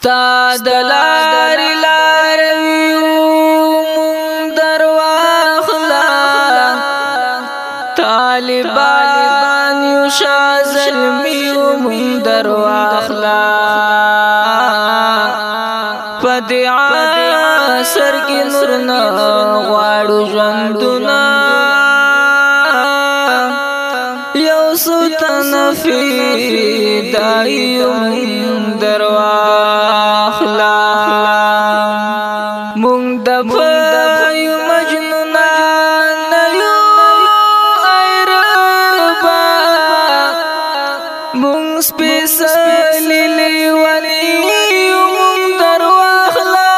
ستاد لار لار ومم درواخلا طالبان یو شا ظلمی ومم درواخلا پدعا سر کې نور نه غواړو ژوندونه یو سوتن فی دایو دروا مونږ سپېڅلې لیونی یو مونږ درواخلا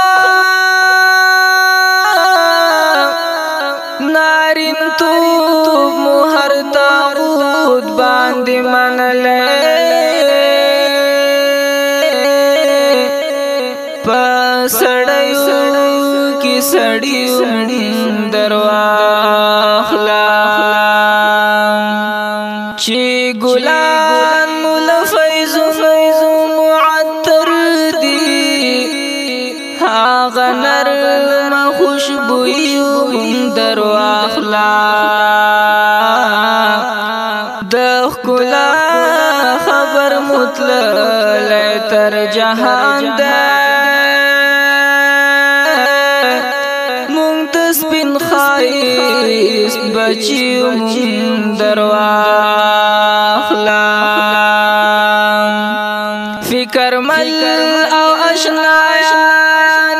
نارین توب مو هر تابوت باندې منلې پسړیو کې سړیو درواخلا چې ګلان مولا فیض فیض معطر دی هاغه نرم خوشبوئی در اخلا د خلا خبر مطلل تر جهان د مونږ بن خایس بچیو مونږ اخلا فکر مل او اشنا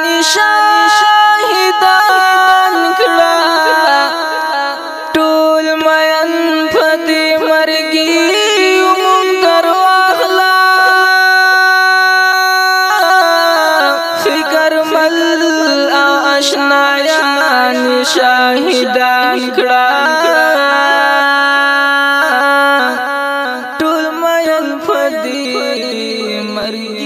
نشان شاهدان کړه ټول مېن پتی مرګي مونږ واخلا فکر مل او اشنا شاهدان کړه করি